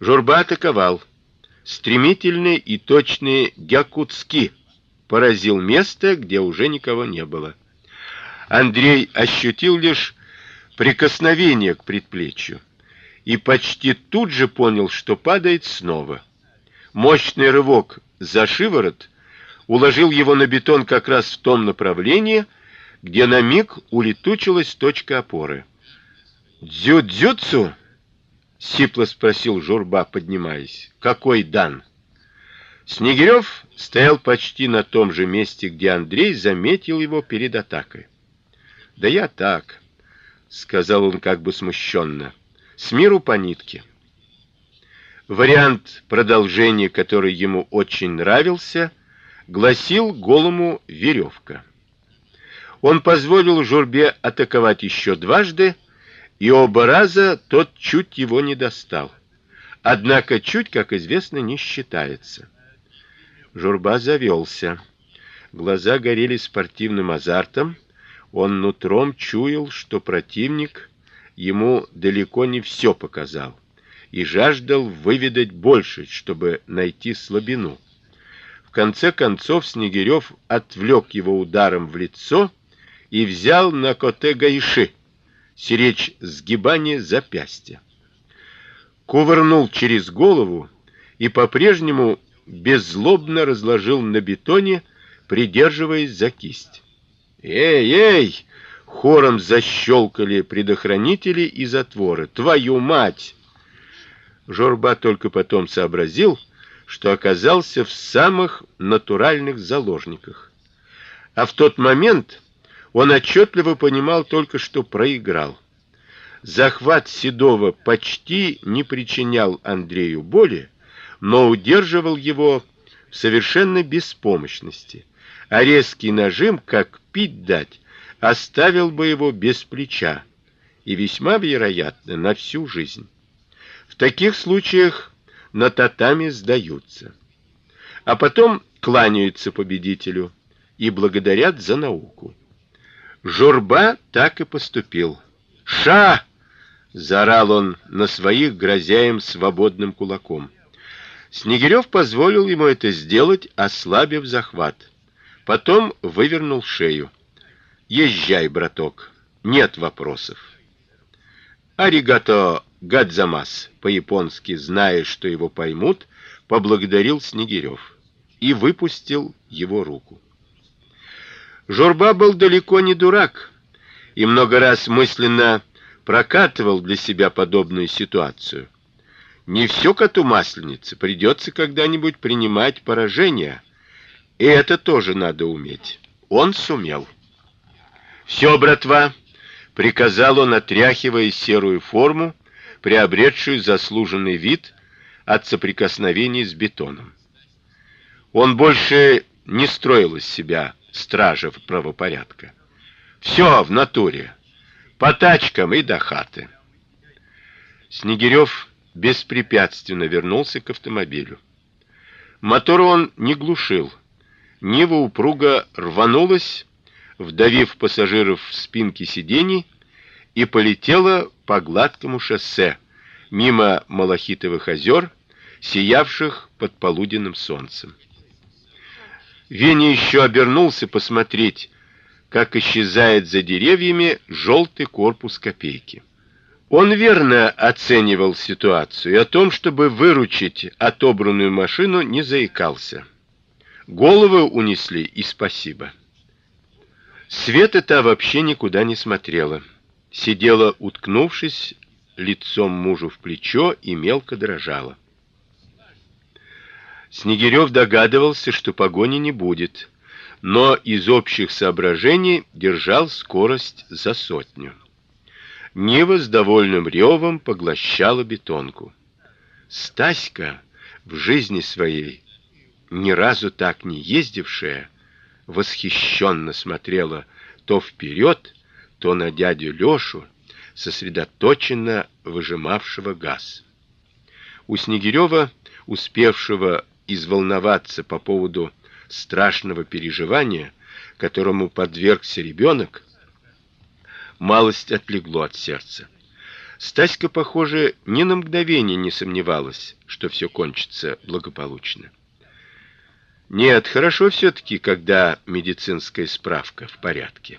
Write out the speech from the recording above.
Журба атаковал. Стремительный и точный гякутски поразил место, где уже никого не было. Андрей ощутил лишь прикосновение к предплечью и почти тут же понял, что падает снова. Мощный рывок за шиворот уложил его на бетон как раз в том направлении, где на миг улетучилась точка опоры. "Дзюдзюцу?" Сипло спросил Журба, поднимаясь. "Какой дан?" Снегирев стоял почти на том же месте, где Андрей заметил его перед атакой. "Да я так", сказал он как бы смущенно. "С миру по нитке". Вариант продолжения, который ему очень нравился, гласил голому веревка. Он позволил Журбе атаковать еще дважды, и оба раза тот чуть его не достал. Однако чуть, как известно, не считается. Журба завелся. Глаза горели спортивным азартом. Он нутром чуял, что противник ему далеко не все показал и жаждал выведать больше, чтобы найти слабину. В конце концов Снегирев отвлек его ударом в лицо и взял на коте гайши, сиречь сгибание запястья. Кувырнул через голову и по-прежнему беззлобно разложил на бетоне, придерживаясь за кисть. Эй, эй! Хором защелкали предохранители и затворы. Твою мать! Жорба только потом сообразил, что оказался в самых натуральных заложниках. А в тот момент он отчетливо понимал только, что проиграл. Захват Седова почти не причинял Андрею боли, но удерживал его в совершенной беспомощности. А резкий нажим, как пить дать, оставил бы его без плеча и весьма вероятно на всю жизнь. В таких случаях на татами сдаются, а потом кланяются победителю и благодарят за науку. Журба так и поступил. "Ша!" заорал он на своих, грозя им свободным кулаком. Снегирев позволил ему это сделать, ослабив захват. Потом вывернул шею. "Езжай, браток, нет вопросов". Аригато гадзамас, по-японски, зная, что его поймут, поблагодарил Снегирев и выпустил его руку. Журба был далеко не дурак и много раз мысленно прокатывал для себя подобную ситуацию. Не все коту масленица, придется когда-нибудь принимать поражение. И это тоже надо уметь. Он сумел. Все, братва, приказал он, отряхивая серую форму, приобретшую заслуженный вид от соприкосновений с бетоном. Он больше не строил из себя стража правопорядка. Все в натуре. По тачкам и до хаты. Снегирев беспрепятственно вернулся к автомобилю. Мотор он не глушил. Нива упруго рванулась, вдавив пассажиров в спинки сидений, и полетела по гладкому шоссе мимо Малахитовых озер, сиявших под полуденным солнцем. Веня еще обернулся посмотреть, как исчезает за деревьями желтый корпус копейки. Он верно оценивал ситуацию и о том, чтобы выручить отобранную машину, не заикался. Головы унесли и спасибо. Света та вообще никуда не смотрела. Сидела, уткнувшись лицом мужу в плечо и мелко дрожала. Снегирев догадывался, что погони не будет, но из общих соображений держал скорость за сотню. Нива с довольным ревом поглощала бетонку. Стаська, в жизни своей ни разу так не ездившая, восхищенно смотрела то вперед, то на дядю Лёшу, сосредоточенно выжимавшего газ. У Снегирева, успевшего изволноваться по поводу страшного переживания, которому подвергся ребенок, малость отлегло от сердца. Стаська, похоже, ни на мгновение не сомневалась, что все кончится благополучно. Нет, хорошо все таки когда медицинская справка в порядке.